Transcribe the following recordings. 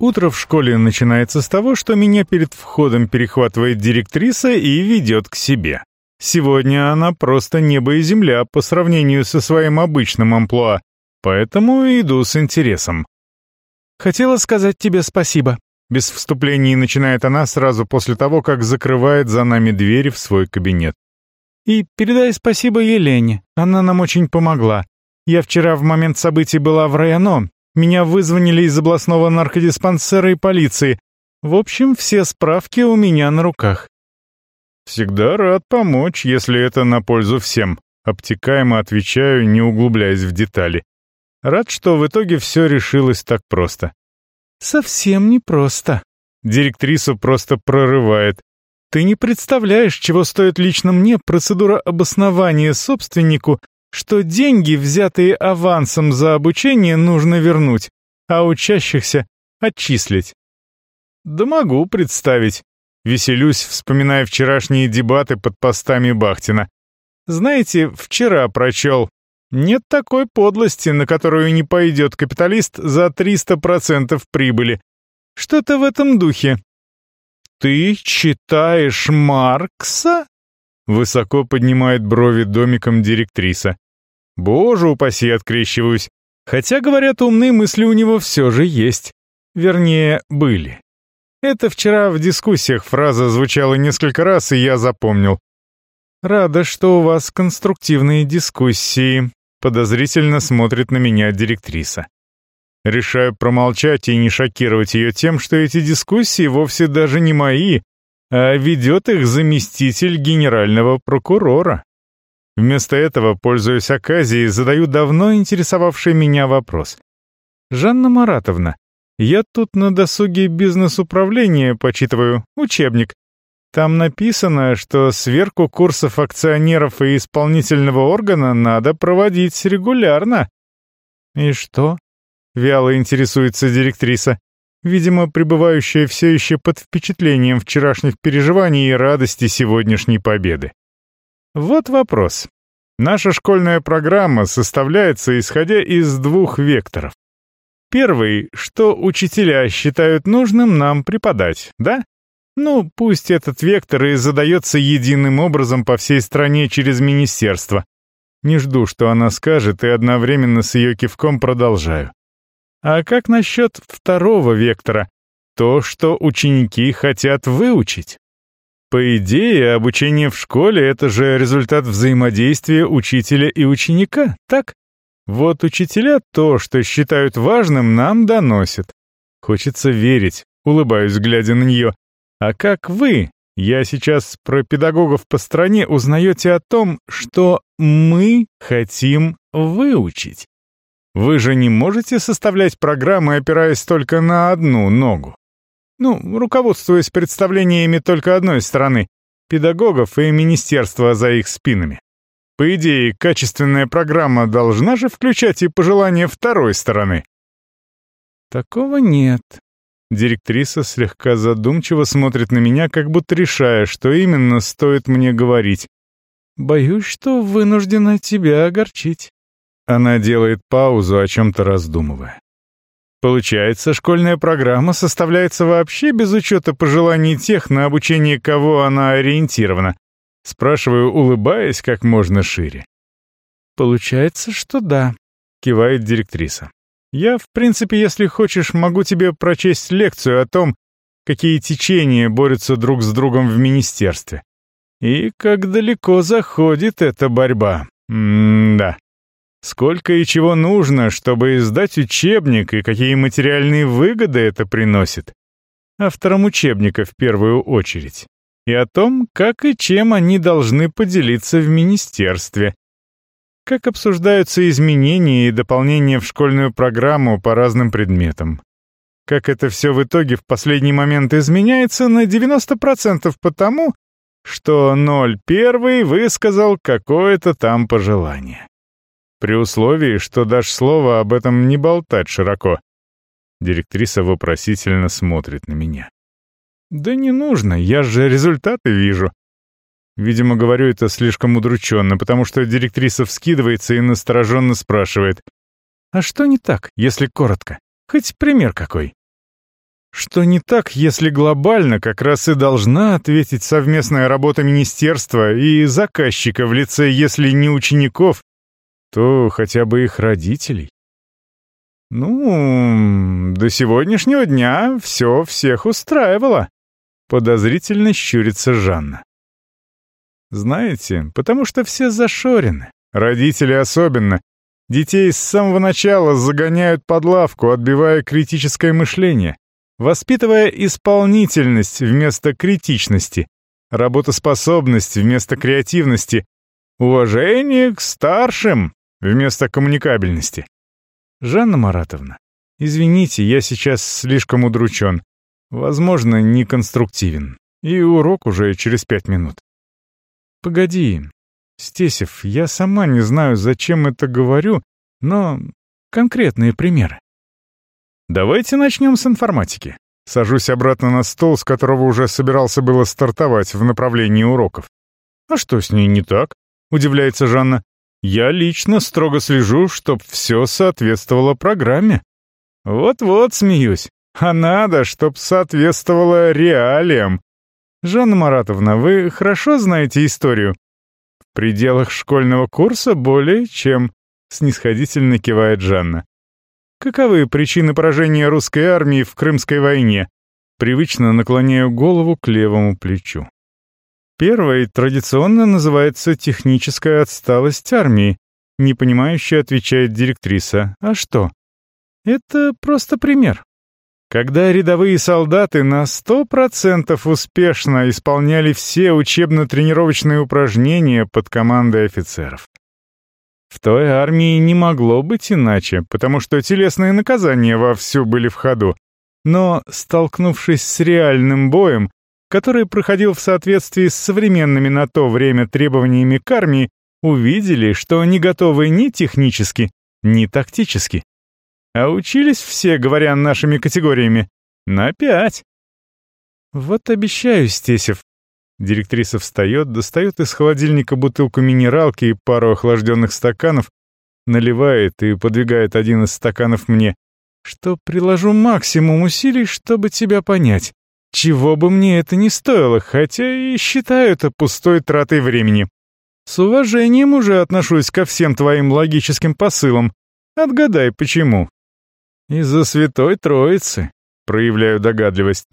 Утро в школе начинается с того, что меня перед входом перехватывает директриса и ведет к себе. Сегодня она просто небо и земля по сравнению со своим обычным амплуа, поэтому иду с интересом. «Хотела сказать тебе спасибо», — без вступлений начинает она сразу после того, как закрывает за нами двери в свой кабинет. «И передай спасибо Елене, она нам очень помогла. Я вчера в момент событий была в районо, меня вызвонили из областного наркодиспансера и полиции. В общем, все справки у меня на руках. Всегда рад помочь, если это на пользу всем. Обтекаемо отвечаю, не углубляясь в детали. Рад, что в итоге все решилось так просто. Совсем не просто. Директрису просто прорывает. Ты не представляешь, чего стоит лично мне процедура обоснования собственнику что деньги, взятые авансом за обучение, нужно вернуть, а учащихся отчислить. Да могу представить. Веселюсь, вспоминая вчерашние дебаты под постами Бахтина. Знаете, вчера прочел. Нет такой подлости, на которую не пойдет капиталист за 300% прибыли. Что-то в этом духе. Ты читаешь Маркса? Высоко поднимает брови домиком директриса. Боже упаси, открещиваюсь. Хотя, говорят, умные мысли у него все же есть. Вернее, были. Это вчера в дискуссиях фраза звучала несколько раз, и я запомнил. «Рада, что у вас конструктивные дискуссии», — подозрительно смотрит на меня директриса. Решаю промолчать и не шокировать ее тем, что эти дискуссии вовсе даже не мои, а ведет их заместитель генерального прокурора. Вместо этого, пользуясь оказией, задаю давно интересовавший меня вопрос. «Жанна Маратовна, я тут на досуге бизнес-управления почитываю учебник. Там написано, что сверку курсов акционеров и исполнительного органа надо проводить регулярно». «И что?» — вяло интересуется директриса видимо, пребывающая все еще под впечатлением вчерашних переживаний и радости сегодняшней победы. Вот вопрос. Наша школьная программа составляется исходя из двух векторов. Первый, что учителя считают нужным нам преподать, да? Ну, пусть этот вектор и задается единым образом по всей стране через министерство. Не жду, что она скажет, и одновременно с ее кивком продолжаю. А как насчет второго вектора? То, что ученики хотят выучить. По идее, обучение в школе — это же результат взаимодействия учителя и ученика, так? Вот учителя то, что считают важным, нам доносят. Хочется верить, улыбаюсь, глядя на нее. А как вы, я сейчас про педагогов по стране, узнаете о том, что мы хотим выучить? Вы же не можете составлять программы, опираясь только на одну ногу. Ну, руководствуясь представлениями только одной стороны — педагогов и министерства за их спинами. По идее, качественная программа должна же включать и пожелания второй стороны. Такого нет. Директриса слегка задумчиво смотрит на меня, как будто решая, что именно стоит мне говорить. Боюсь, что вынуждена тебя огорчить. Она делает паузу, о чем-то раздумывая. Получается, школьная программа составляется вообще без учета пожеланий тех, на обучение кого она ориентирована. Спрашиваю, улыбаясь как можно шире. «Получается, что да», — кивает директриса. «Я, в принципе, если хочешь, могу тебе прочесть лекцию о том, какие течения борются друг с другом в министерстве. И как далеко заходит эта борьба. М-да. Сколько и чего нужно, чтобы издать учебник, и какие материальные выгоды это приносит? Авторам учебника в первую очередь. И о том, как и чем они должны поделиться в министерстве. Как обсуждаются изменения и дополнения в школьную программу по разным предметам. Как это все в итоге в последний момент изменяется на 90% потому, что 01 высказал какое-то там пожелание. При условии, что дашь слово об этом не болтать широко. Директриса вопросительно смотрит на меня. Да не нужно, я же результаты вижу. Видимо, говорю это слишком удрученно, потому что директриса вскидывается и настороженно спрашивает. А что не так, если коротко? Хоть пример какой? Что не так, если глобально как раз и должна ответить совместная работа министерства и заказчика в лице, если не учеников, то хотя бы их родителей? Ну, до сегодняшнего дня все всех устраивало. Подозрительно щурится Жанна. Знаете, потому что все зашорены, родители особенно. Детей с самого начала загоняют под лавку, отбивая критическое мышление, воспитывая исполнительность вместо критичности, работоспособность вместо креативности, уважение к старшим вместо коммуникабельности. Жанна Маратовна, извините, я сейчас слишком удручен. Возможно, неконструктивен. И урок уже через пять минут. Погоди, Стесев, я сама не знаю, зачем это говорю, но конкретные примеры. Давайте начнем с информатики. Сажусь обратно на стол, с которого уже собирался было стартовать в направлении уроков. А что с ней не так? Удивляется Жанна. Я лично строго слежу, чтоб все соответствовало программе. Вот-вот смеюсь. А надо, чтоб соответствовало реалиям. Жанна Маратовна, вы хорошо знаете историю? В пределах школьного курса более чем, снисходительно кивает Жанна. Каковы причины поражения русской армии в Крымской войне? Привычно наклоняю голову к левому плечу. Первой традиционно называется техническая отсталость армии. Непонимающе отвечает директриса. А что? Это просто пример. Когда рядовые солдаты на 100% успешно исполняли все учебно-тренировочные упражнения под командой офицеров. В той армии не могло быть иначе, потому что телесные наказания вовсю были в ходу. Но, столкнувшись с реальным боем, который проходил в соответствии с современными на то время требованиями к армии, увидели, что не готовы ни технически, ни тактически. А учились все, говоря нашими категориями, на пять. Вот обещаю, Стесев. Директриса встает, достает из холодильника бутылку минералки и пару охлажденных стаканов, наливает и подвигает один из стаканов мне, что приложу максимум усилий, чтобы тебя понять. Чего бы мне это ни стоило, хотя и считаю это пустой тратой времени. С уважением уже отношусь ко всем твоим логическим посылам. Отгадай, почему. Из-за Святой Троицы, проявляю догадливость.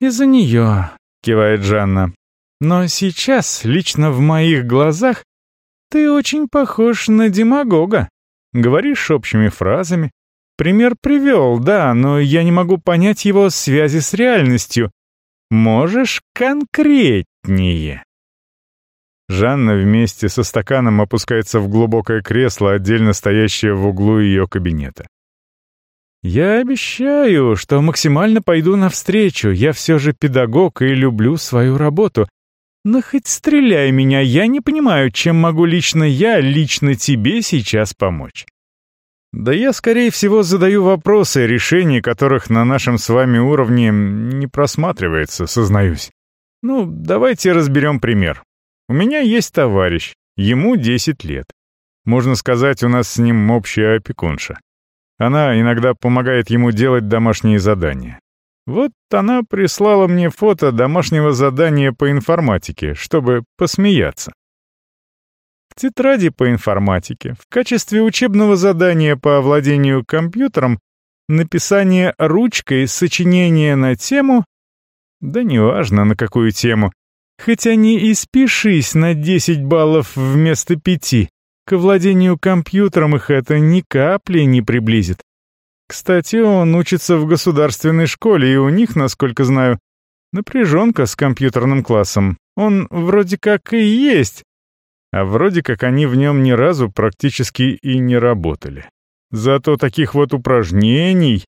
Из-за нее, кивает Жанна. Но сейчас, лично в моих глазах, ты очень похож на демагога. Говоришь общими фразами, Пример привел, да, но я не могу понять его связи с реальностью. Можешь конкретнее?» Жанна вместе со стаканом опускается в глубокое кресло, отдельно стоящее в углу ее кабинета. «Я обещаю, что максимально пойду навстречу. Я все же педагог и люблю свою работу. Но хоть стреляй меня, я не понимаю, чем могу лично я, лично тебе сейчас помочь. Да я, скорее всего, задаю вопросы, решение которых на нашем с вами уровне не просматривается, сознаюсь. Ну, давайте разберем пример. У меня есть товарищ, ему 10 лет. Можно сказать, у нас с ним общая опекунша. Она иногда помогает ему делать домашние задания. Вот она прислала мне фото домашнего задания по информатике, чтобы посмеяться тетради по информатике, в качестве учебного задания по овладению компьютером, написание ручкой сочинения на тему, да неважно на какую тему, хотя не и спешись на 10 баллов вместо 5, к владению компьютером их это ни капли не приблизит. Кстати, он учится в государственной школе, и у них, насколько знаю, напряженка с компьютерным классом. Он вроде как и есть, а вроде как они в нем ни разу практически и не работали. Зато таких вот упражнений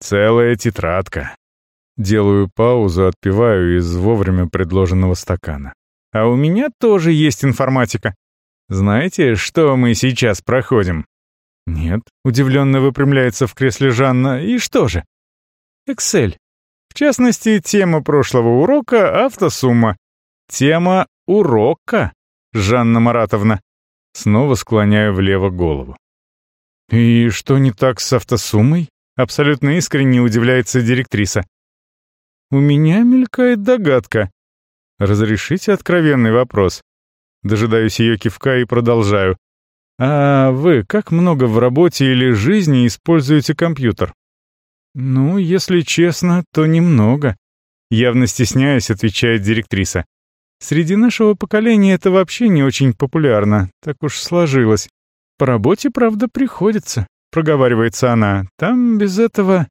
целая тетрадка. Делаю паузу, отпиваю из вовремя предложенного стакана. А у меня тоже есть информатика. Знаете, что мы сейчас проходим? Нет, удивленно выпрямляется в кресле Жанна. И что же? Excel. В частности, тема прошлого урока — автосумма. Тема урока Жанна Маратовна. Снова склоняю влево голову. И что не так с автосуммой? Абсолютно искренне удивляется директриса. У меня мелькает догадка. Разрешите откровенный вопрос. Дожидаюсь ее кивка и продолжаю. А вы как много в работе или жизни используете компьютер? Ну, если честно, то немного. Явно стесняясь, отвечает директриса. Среди нашего поколения это вообще не очень популярно, так уж сложилось. По работе, правда, приходится, проговаривается она. Там без этого...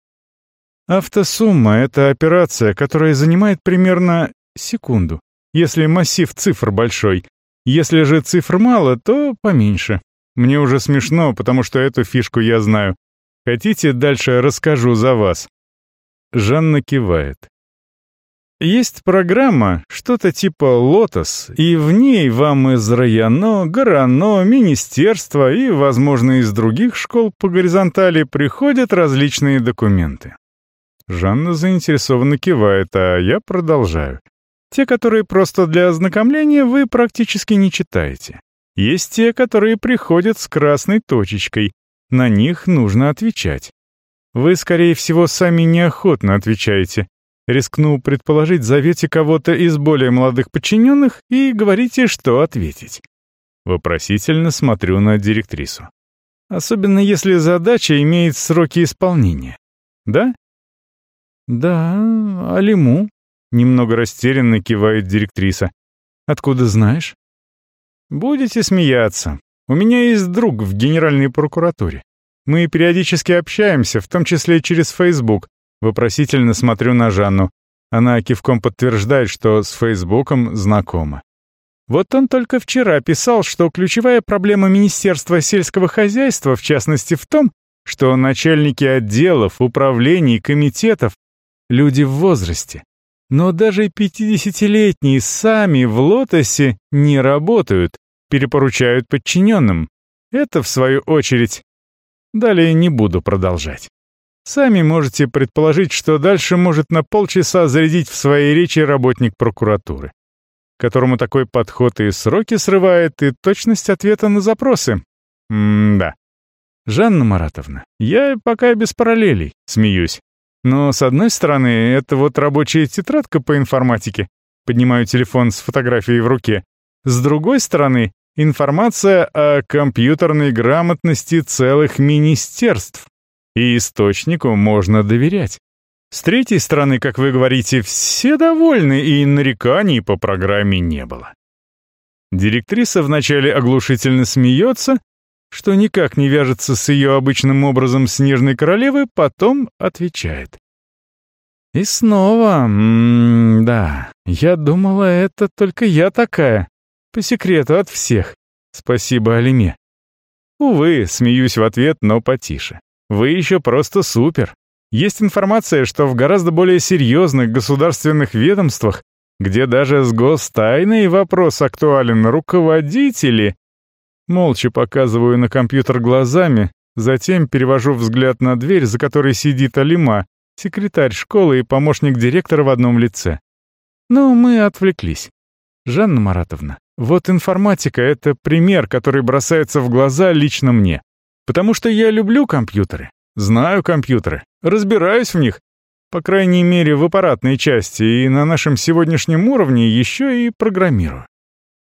Автосумма — это операция, которая занимает примерно секунду, если массив цифр большой. Если же цифр мало, то поменьше. Мне уже смешно, потому что эту фишку я знаю. Хотите, дальше расскажу за вас?» Жанна кивает. Есть программа, что-то типа «Лотос», и в ней вам из районо, горано, министерства и, возможно, из других школ по горизонтали приходят различные документы. Жанна заинтересованно кивает, а я продолжаю. Те, которые просто для ознакомления, вы практически не читаете. Есть те, которые приходят с красной точечкой. На них нужно отвечать. Вы, скорее всего, сами неохотно отвечаете, Рискну предположить, зовете кого-то из более молодых подчиненных и говорите, что ответить. Вопросительно смотрю на директрису. Особенно если задача имеет сроки исполнения. Да? Да, Алиму. Немного растерянно кивает директриса. Откуда знаешь? Будете смеяться. У меня есть друг в Генеральной прокуратуре. Мы периодически общаемся, в том числе через Facebook, Вопросительно смотрю на Жанну. Она кивком подтверждает, что с Фейсбуком знакома. Вот он только вчера писал, что ключевая проблема Министерства сельского хозяйства, в частности, в том, что начальники отделов, управлений, комитетов — люди в возрасте. Но даже 50-летние сами в лотосе не работают, перепоручают подчиненным. Это, в свою очередь. Далее не буду продолжать. Сами можете предположить, что дальше может на полчаса зарядить в своей речи работник прокуратуры, которому такой подход и сроки срывает, и точность ответа на запросы. М-да. Жанна Маратовна, я пока без параллелей, смеюсь. Но, с одной стороны, это вот рабочая тетрадка по информатике. Поднимаю телефон с фотографией в руке. С другой стороны, информация о компьютерной грамотности целых министерств и источнику можно доверять. С третьей стороны, как вы говорите, все довольны, и нареканий по программе не было. Директриса вначале оглушительно смеется, что никак не вяжется с ее обычным образом снежной королевы, потом отвечает. И снова, м -м да, я думала, это только я такая, по секрету от всех. Спасибо, Алиме. Увы, смеюсь в ответ, но потише. Вы еще просто супер. Есть информация, что в гораздо более серьезных государственных ведомствах, где даже с гостайной вопрос актуален, руководители... Молча показываю на компьютер глазами, затем перевожу взгляд на дверь, за которой сидит Алима, секретарь школы и помощник директора в одном лице. Но мы отвлеклись. Жанна Маратовна, вот информатика — это пример, который бросается в глаза лично мне. Потому что я люблю компьютеры, знаю компьютеры, разбираюсь в них, по крайней мере в аппаратной части, и на нашем сегодняшнем уровне еще и программирую.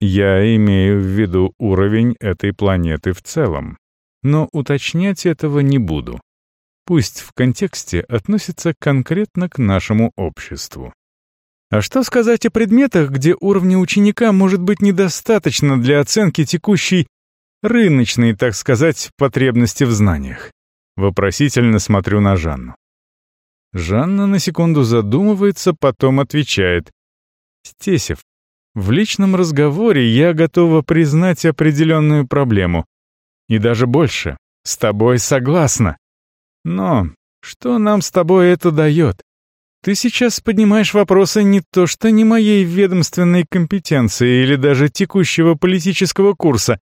Я имею в виду уровень этой планеты в целом, но уточнять этого не буду. Пусть в контексте относится конкретно к нашему обществу. А что сказать о предметах, где уровня ученика может быть недостаточно для оценки текущей рыночные, так сказать, потребности в знаниях. Вопросительно смотрю на Жанну. Жанна на секунду задумывается, потом отвечает. «Стесев, в личном разговоре я готова признать определенную проблему. И даже больше. С тобой согласна. Но что нам с тобой это дает? Ты сейчас поднимаешь вопросы не то что не моей ведомственной компетенции или даже текущего политического курса,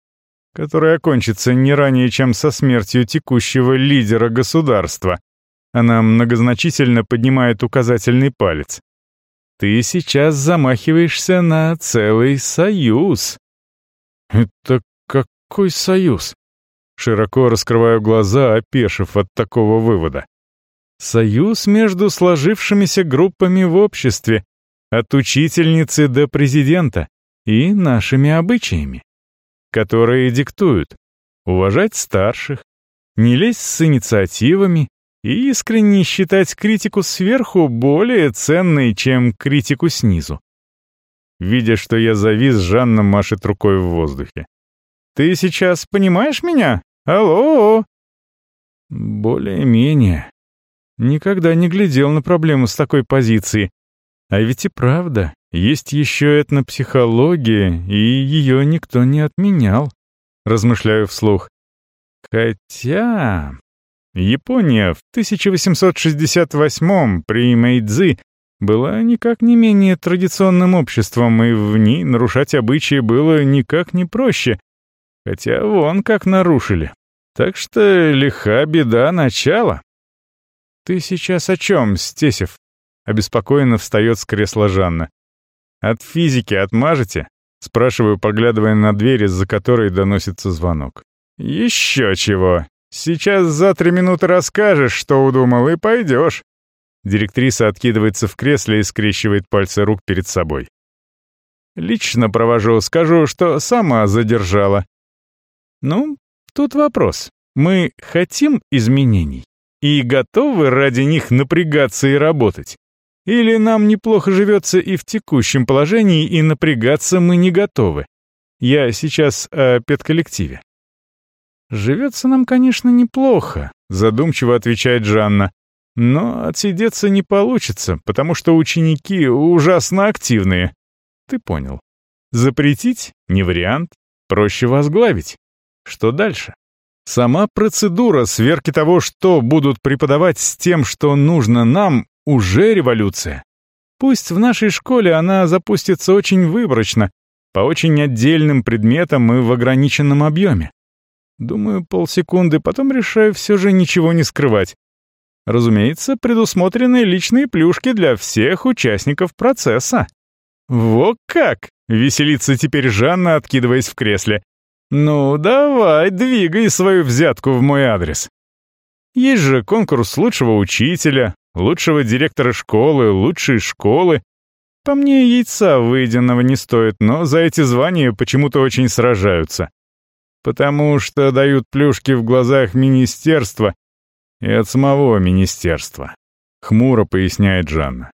который окончится не ранее, чем со смертью текущего лидера государства. Она многозначительно поднимает указательный палец. Ты сейчас замахиваешься на целый союз. Это какой союз? Широко раскрываю глаза, опешив от такого вывода. Союз между сложившимися группами в обществе, от учительницы до президента и нашими обычаями, которые диктуют уважать старших, не лезть с инициативами и искренне считать критику сверху более ценной, чем критику снизу. Видя, что я завис, Жанна машет рукой в воздухе. «Ты сейчас понимаешь меня? Алло!» «Более-менее. Никогда не глядел на проблему с такой позиции. А ведь и правда, есть еще этнопсихология, и ее никто не отменял», — размышляю вслух. «Хотя...» Япония в 1868-м при Мэйдзи была никак не менее традиционным обществом, и в ней нарушать обычаи было никак не проще, хотя вон как нарушили. Так что лиха беда начала. «Ты сейчас о чем, Стесев?» — обеспокоенно встает с кресла Жанна. «От физики отмажете?» — спрашиваю, поглядывая на дверь, из-за которой доносится звонок. «Еще чего!» Сейчас за три минуты расскажешь, что удумал, и пойдешь». Директриса откидывается в кресле и скрещивает пальцы рук перед собой. «Лично провожу, скажу, что сама задержала». «Ну, тут вопрос. Мы хотим изменений и готовы ради них напрягаться и работать? Или нам неплохо живется и в текущем положении, и напрягаться мы не готовы? Я сейчас о педколлективе. «Живется нам, конечно, неплохо», — задумчиво отвечает Жанна. «Но отсидеться не получится, потому что ученики ужасно активные. Ты понял. Запретить — не вариант, проще возглавить. Что дальше? Сама процедура сверки того, что будут преподавать с тем, что нужно нам, уже революция. Пусть в нашей школе она запустится очень выборочно, по очень отдельным предметам и в ограниченном объеме. Думаю, полсекунды, потом решаю все же ничего не скрывать. Разумеется, предусмотрены личные плюшки для всех участников процесса. «Во как!» — веселится теперь Жанна, откидываясь в кресле. «Ну, давай, двигай свою взятку в мой адрес. Есть же конкурс лучшего учителя, лучшего директора школы, лучшей школы. По мне, яйца выеденного не стоит, но за эти звания почему-то очень сражаются потому что дают плюшки в глазах министерства и от самого министерства», — хмуро поясняет Жанна.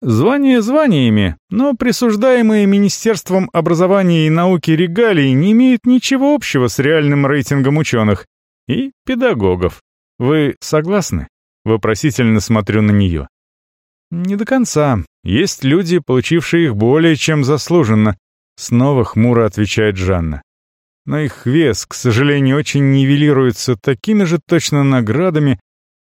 Звания званиями, но присуждаемые Министерством образования и науки регалии не имеют ничего общего с реальным рейтингом ученых и педагогов. Вы согласны? Вопросительно смотрю на нее. Не до конца. Есть люди, получившие их более чем заслуженно. Снова хмуро отвечает Жанна но их вес, к сожалению, очень нивелируется такими же точно наградами,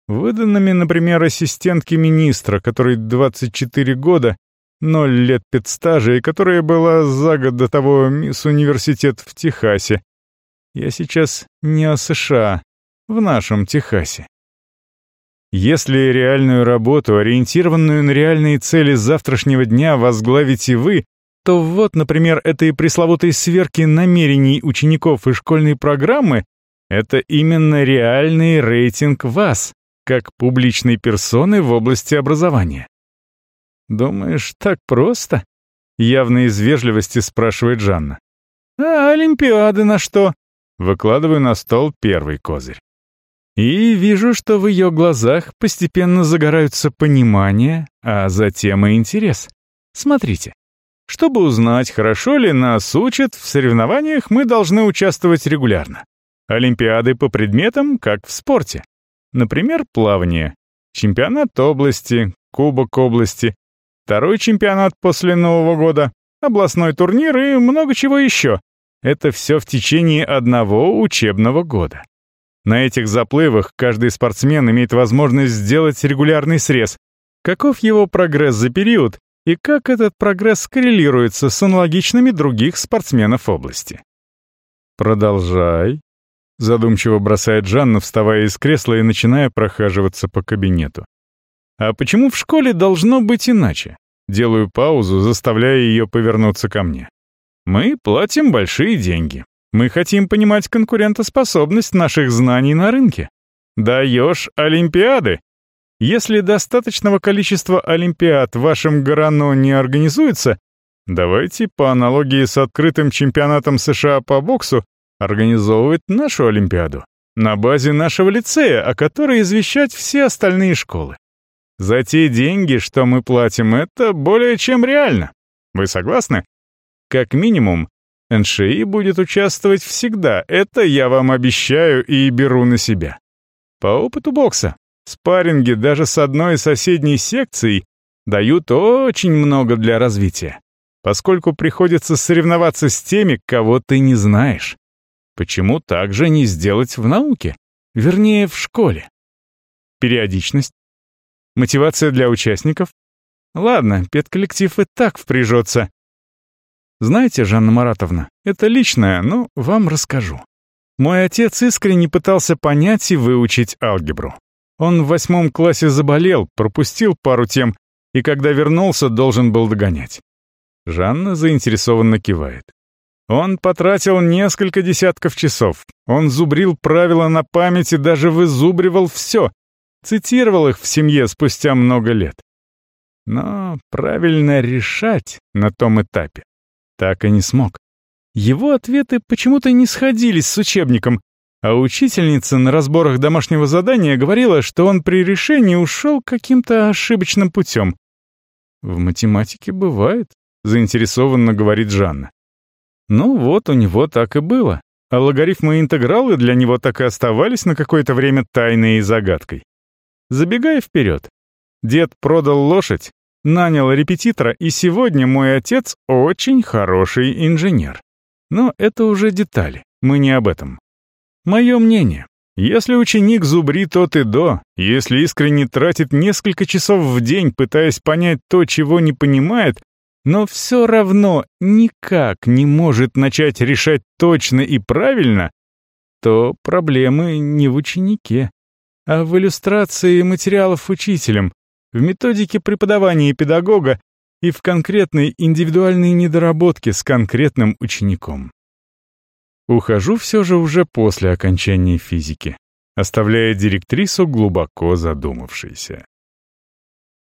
выданными, например, ассистентке министра, которой 24 года, 0 лет педстажа и которая была за год до того мисс университет в Техасе. Я сейчас не о США, в нашем Техасе. Если реальную работу, ориентированную на реальные цели завтрашнего дня, возглавите вы, то вот, например, этой пресловутой сверки намерений учеников и школьной программы — это именно реальный рейтинг вас, как публичной персоны в области образования. «Думаешь, так просто?» — явно из вежливости спрашивает Жанна. «А Олимпиады на что?» Выкладываю на стол первый козырь. И вижу, что в ее глазах постепенно загораются понимание, а затем и интерес. Смотрите. Чтобы узнать, хорошо ли нас учат, в соревнованиях мы должны участвовать регулярно. Олимпиады по предметам, как в спорте. Например, плавание. Чемпионат области, кубок области. Второй чемпионат после Нового года. Областной турнир и много чего еще. Это все в течение одного учебного года. На этих заплывах каждый спортсмен имеет возможность сделать регулярный срез. Каков его прогресс за период, и как этот прогресс коррелируется с аналогичными других спортсменов области. «Продолжай», — задумчиво бросает Жанна, вставая из кресла и начиная прохаживаться по кабинету. «А почему в школе должно быть иначе?» Делаю паузу, заставляя ее повернуться ко мне. «Мы платим большие деньги. Мы хотим понимать конкурентоспособность наших знаний на рынке. Даешь Олимпиады, Если достаточного количества олимпиад в вашем Горано не организуется, давайте, по аналогии с открытым чемпионатом США по боксу, организовывать нашу олимпиаду на базе нашего лицея, о которой извещать все остальные школы. За те деньги, что мы платим, это более чем реально. Вы согласны? Как минимум, НШИ будет участвовать всегда, это я вам обещаю и беру на себя. По опыту бокса, спарринги даже с одной соседней секцией дают очень много для развития, поскольку приходится соревноваться с теми, кого ты не знаешь. Почему так же не сделать в науке? Вернее, в школе. Периодичность. Мотивация для участников. Ладно, педколлектив и так впряжется. Знаете, Жанна Маратовна, это личное, но вам расскажу. Мой отец искренне пытался понять и выучить алгебру. Он в восьмом классе заболел, пропустил пару тем, и когда вернулся, должен был догонять. Жанна заинтересованно кивает. Он потратил несколько десятков часов. Он зубрил правила на память и даже вызубривал все. Цитировал их в семье спустя много лет. Но правильно решать на том этапе так и не смог. Его ответы почему-то не сходились с учебником, а учительница на разборах домашнего задания говорила, что он при решении ушел каким-то ошибочным путем. «В математике бывает», — заинтересованно говорит Жанна. Ну вот, у него так и было. А логарифмы и интегралы для него так и оставались на какое-то время тайной и загадкой. Забегая вперед. Дед продал лошадь, нанял репетитора, и сегодня мой отец очень хороший инженер. Но это уже детали, мы не об этом. Мое мнение. Если ученик зубрит от и до, если искренне тратит несколько часов в день, пытаясь понять то, чего не понимает, но все равно никак не может начать решать точно и правильно, то проблемы не в ученике, а в иллюстрации материалов учителем, в методике преподавания педагога и в конкретной индивидуальной недоработке с конкретным учеником. Ухожу все же уже после окончания физики, оставляя директрису глубоко задумавшейся.